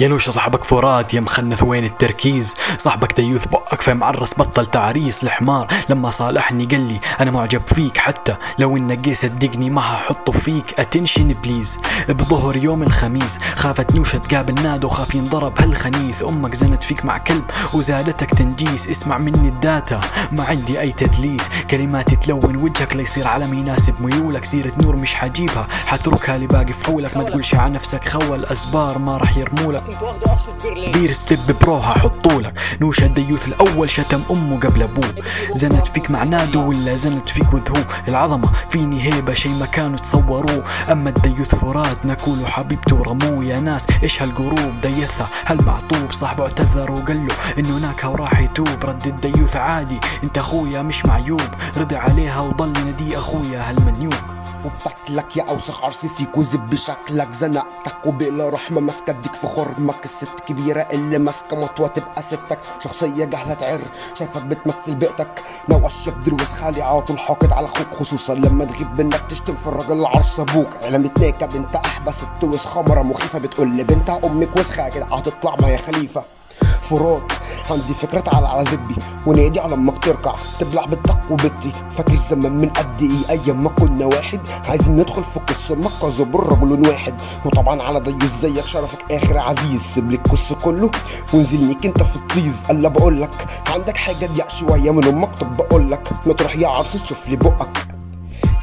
يا نوش صاحبك فرات يا مخنث وين التركيز؟ صاحبك ديوث بقك فاهم عرس بطل تعريس الحمار. لما صالحني قال لي أنا معجب فيك حتى لو انك صدقني ما هحطه فيك. أتنشن بليز؟ بظهر يوم الخميس خافت نوشة تقابل نادو خاف ينضرب هالخنيث. أمك زنت فيك مع كلب وزادتك تنجيس. اسمع مني الداتا ما عندي أي تدليس. كلماتي تلون وجهك ليصير علم يناسب ميولك. سيرة نور مش حجيبها حتركها لباقي فحولك ما تقولش عن نفسك خول اسبار ما راح يرمولك بير ستيب بروها حطولك نوشة الديوث الأول شتم أمه قبل أبوه. زنت فيك مع نادو ولا زنت فيك وذهو؟ العظمة فيني هيبه شي ما كانوا تصوروه. أما الديوث فرات نكول حبيبته ورموه يا ناس. إيش هالقروب ديثها هالمعطوب صاحبه اعتذر وقال له انه ناكها وراح يتوب. رد الديوث عادي. أنت أخويا مش معيوب. رضي عليها وضل يناديه أخويا هالمنيوب. وبتاكلك يا أوسخ عرسي فيك وزب بشكلك. زنقتك وبلا رحمة ماسكة اديك في خرمك. الست كبيرة اللي ماسكة مطوة تبقى ستك. شخصية جهلة تعر شايفك بتمثل بيئتك. نوش بدروس خالي على طول حاقد على أخوك خصوصا لما تغيب منك تشتم في الراجل العرس أبوك. علم ناكب انت أحبس. التوس خمرة مخيفة. بتقول لبنتها أمك وسخة كده. هتطلع ما يا خليفة. فرات عندي فكرة على زبي ونادي على أمك تركع تبلع بالتق وبتي فاكر زمان من قد إيه؟ أيام ما كنا واحد. عايزين ندخل في قصة مكة زبر رجل واحد. وطبعا على ضيوف زيك شرفك آخر عزيز. سيب لي الكس كله ونزلنيك انت في الطيز الا بقول لك عندك حاجة ضيق شوية من أمك؟ طب بقول لك ما تروح يا عرس تشوف لي بقك.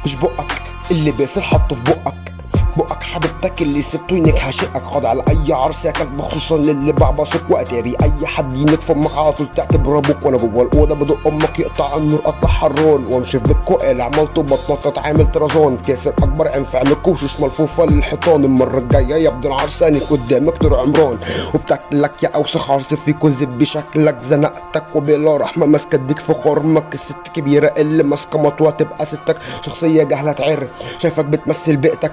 مش بقك اللي باسل حطه في بقك. بقك حبيبتك اللي سبته ينك هشقك خاضع لاي عرس يا كلب خصوصا للي بعبصك واتاري أي حد ينك في أمك على طول تعتبر أبوك وأنا جوه. الأوضة بدق أمك يقطع النور قطع حران وانشف بالكوقل عملته بطنطط عامل طرزان كاسر أكبر عين فعلك وشوش ملفوفه للحيطان المرة الجاية يا ابن العرساني قدامك طول عمران. وبتاكلك يا أوسخ عرس فيك وزب بشكلك. زنقتك وبلا رحمة ماسكه اديك في خرمك. الست كبيرة اللي ماسكة مطوة تبقى ستك. شخصية جهلة تعر. شايفك بتمثل بيئتك.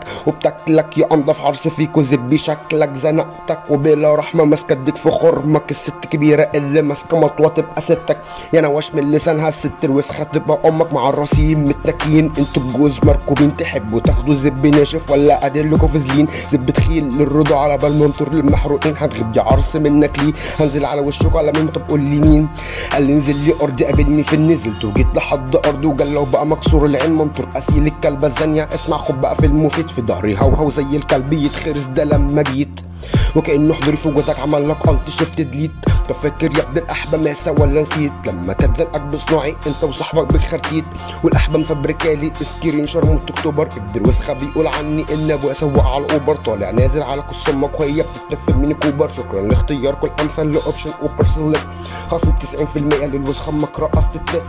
وبتاكلك يا أنضف عرس فيك وزب بشكلك. زنقتك وبلا رحمة ماسكه اديك في خرمك. الست كبيرة اللي ماسكة مطوة تبقى ستك. يا نواش من لسانها الست الوسخة تبقى أمك. مع الرصيم متكين أنتوا الجوز مركوبين. تحبوا تاخدوا زب ناشف ولا لكم فازلين زب تخين للرضا على بال منطر للمحروقين. هتغيب يا عرس منك ليه؟ هنزل على وشك على مين؟ طب قول لي مين؟ قال لي انزل لي ارضي قابلني في النزلت وجيت لحد ارضي وقال لو بقى مكسور العين. منطر أسيل الكلبه الزانيه اسمع خد بقى في المفيد في ظهري. هوهو زي الكلب يتخرس ده لما جيت. وكانه حضوري في وجودك عمل لك الت شفت ديليت طب فاكر يا ابن الاحبه ماسه ولا نسيت. لما كانت زنقك بصناعي أنت وصاحبك بخرتيت. والاحبه مفبركالي سكرين شرم أكتوبر. ابن وسخه بيقول عني إن أبويا سواق على الأوبر. طالع نازل على قص أمك وهي بتتك في ميني كوبر. شكرا لاختياركم الامثل لأوبشن أوبر سيلكت خصم 90% للوسخه أمك رقصت التات